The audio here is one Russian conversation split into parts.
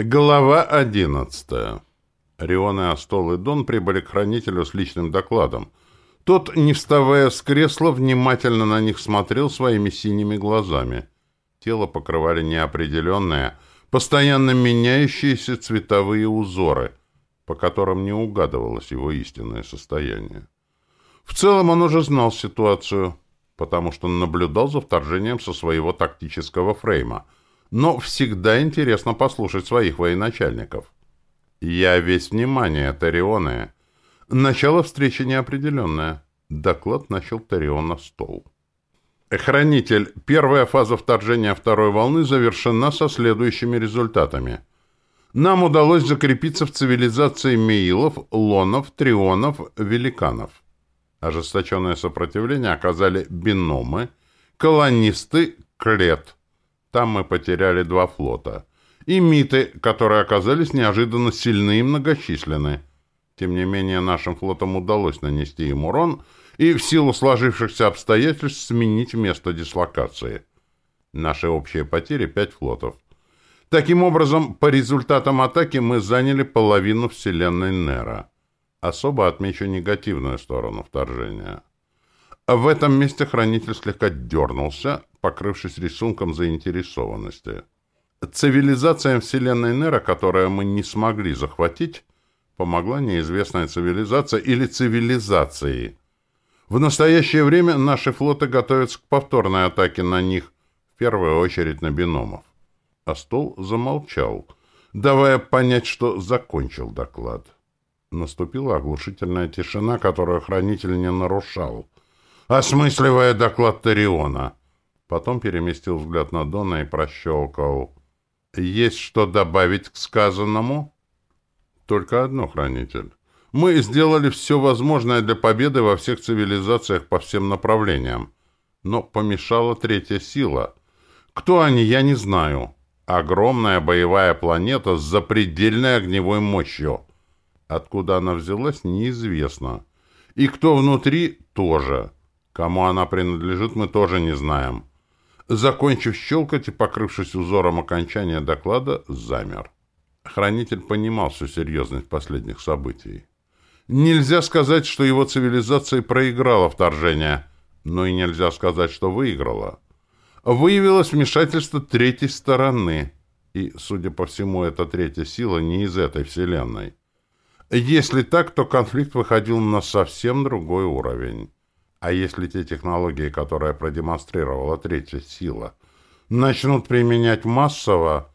Глава 11. Рион и Астол и Дон прибыли к хранителю с личным докладом. Тот, не вставая с кресла, внимательно на них смотрел своими синими глазами. Тело покрывали неопределенные, постоянно меняющиеся цветовые узоры, по которым не угадывалось его истинное состояние. В целом он уже знал ситуацию, потому что наблюдал за вторжением со своего тактического фрейма — но всегда интересно послушать своих военачальников. Я весь внимание, Тарионы. Начало встречи неопределенное. Доклад начал Тарион стол. Хранитель, первая фаза вторжения второй волны завершена со следующими результатами. Нам удалось закрепиться в цивилизации Меилов, Лонов, Трионов, Великанов. Ожесточенное сопротивление оказали биномы, колонисты, клет – там мы потеряли два флота. И миты, которые оказались неожиданно сильны и многочисленны. Тем не менее, нашим флотам удалось нанести им урон и в силу сложившихся обстоятельств сменить место дислокации. Наши общие потери — пять флотов. Таким образом, по результатам атаки мы заняли половину вселенной Нера. Особо отмечу негативную сторону вторжения. В этом месте хранитель слегка дернулся, покрывшись рисунком заинтересованности. Цивилизациям вселенной Нера, которую мы не смогли захватить, помогла неизвестная цивилизация или цивилизации. В настоящее время наши флоты готовятся к повторной атаке на них, в первую очередь на биномов. Астол замолчал, давая понять, что закончил доклад. Наступила оглушительная тишина, которую хранитель не нарушал, осмысливая доклад Тариона — Потом переместил взгляд на Дона и прощелкал. «Есть что добавить к сказанному?» «Только одно, хранитель. Мы сделали все возможное для победы во всех цивилизациях по всем направлениям. Но помешала третья сила. Кто они, я не знаю. Огромная боевая планета с запредельной огневой мощью. Откуда она взялась, неизвестно. И кто внутри, тоже. Кому она принадлежит, закончив щелкать и покрывшись узором окончания доклада, замер. Хранитель понимал всю серьезность последних событий. Нельзя сказать, что его цивилизация проиграла вторжение, но и нельзя сказать, что выиграла. Выявилось вмешательство третьей стороны, и, судя по всему, эта третья сила не из этой вселенной. Если так, то конфликт выходил на совсем другой уровень. А если те технологии, которые продемонстрировала третья сила, начнут применять массово,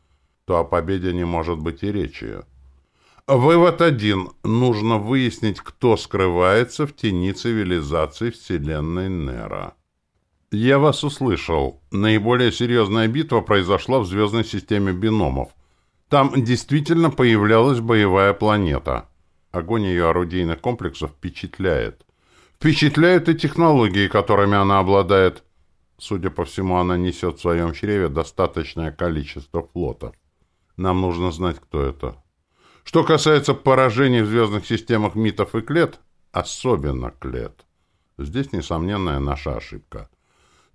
то о победе не может быть и речи. Вывод один. Нужно выяснить, кто скрывается в тени цивилизации Вселенной Нера. Я вас услышал. Наиболее серьезная битва произошла в звездной системе биномов. Там действительно появлялась боевая планета. Огонь ее орудийных комплексов впечатляет впечатляют и технологии, которыми она обладает. Судя по всему, она несет в своем чреве достаточное количество флота. Нам нужно знать, кто это. Что касается поражений в звездных системах митов и клет, особенно клет, здесь несомненная наша ошибка.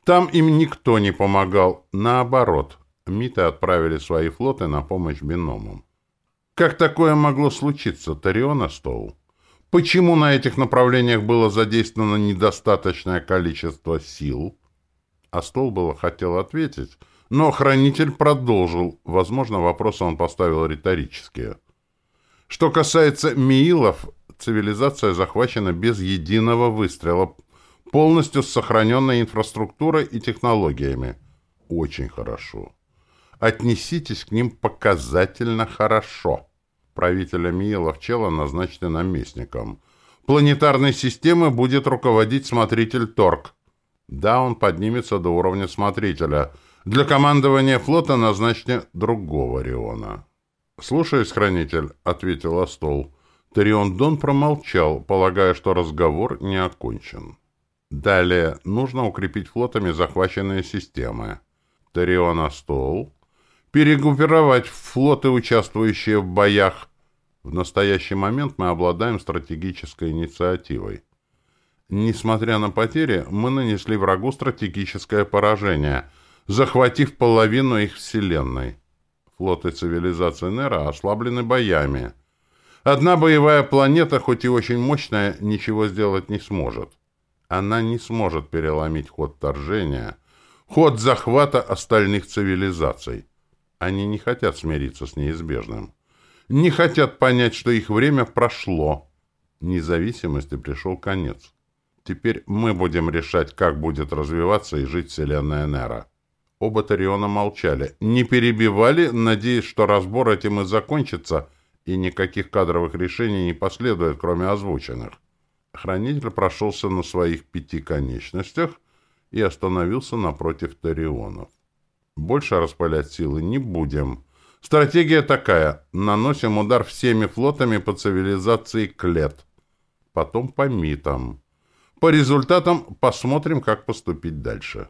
Там им никто не помогал. Наоборот, миты отправили свои флоты на помощь биномам. Как такое могло случиться, Тариона Стоу? Почему на этих направлениях было задействовано недостаточное количество сил? А стол было хотел ответить, но хранитель продолжил. Возможно, вопросы он поставил риторические. Что касается миилов, цивилизация захвачена без единого выстрела, полностью с сохраненной инфраструктурой и технологиями. Очень хорошо. Отнеситесь к ним показательно хорошо правителя Миелов Чела назначены наместником. Планетарной системы будет руководить смотритель Торг. Да, он поднимется до уровня смотрителя. Для командования флота назначены другого Риона. «Слушаюсь, хранитель», — ответил Астол. Торион Дон промолчал, полагая, что разговор не окончен. Далее нужно укрепить флотами захваченные системы. Торион Астол перегруппировать флоты, участвующие в боях, в настоящий момент мы обладаем стратегической инициативой. Несмотря на потери, мы нанесли врагу стратегическое поражение, захватив половину их вселенной. Флоты цивилизации Нера ослаблены боями. Одна боевая планета, хоть и очень мощная, ничего сделать не сможет. Она не сможет переломить ход вторжения, ход захвата остальных цивилизаций. Они не хотят смириться с неизбежным не хотят понять, что их время прошло. Независимости пришел конец. Теперь мы будем решать, как будет развиваться и жить вселенная Нера. Оба Тариона молчали, не перебивали, надеясь, что разбор этим и закончится, и никаких кадровых решений не последует, кроме озвученных. Хранитель прошелся на своих пяти конечностях и остановился напротив Тарионов. «Больше распалять силы не будем», Стратегия такая. Наносим удар всеми флотами по цивилизации Клет. Потом по МИТам. По результатам посмотрим, как поступить дальше.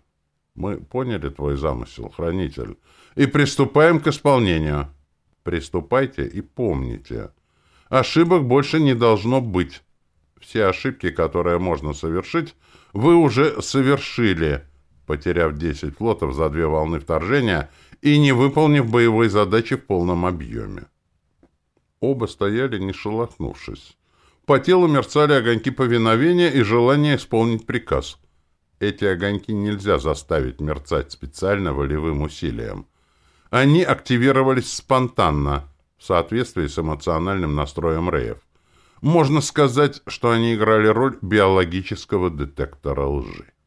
Мы поняли твой замысел, хранитель. И приступаем к исполнению. Приступайте и помните. Ошибок больше не должно быть. Все ошибки, которые можно совершить, вы уже совершили потеряв 10 флотов за две волны вторжения и не выполнив боевой задачи в полном объеме. Оба стояли, не шелохнувшись. По телу мерцали огоньки повиновения и желания исполнить приказ. Эти огоньки нельзя заставить мерцать специально волевым усилием. Они активировались спонтанно, в соответствии с эмоциональным настроем Реев. Можно сказать, что они играли роль биологического детектора лжи.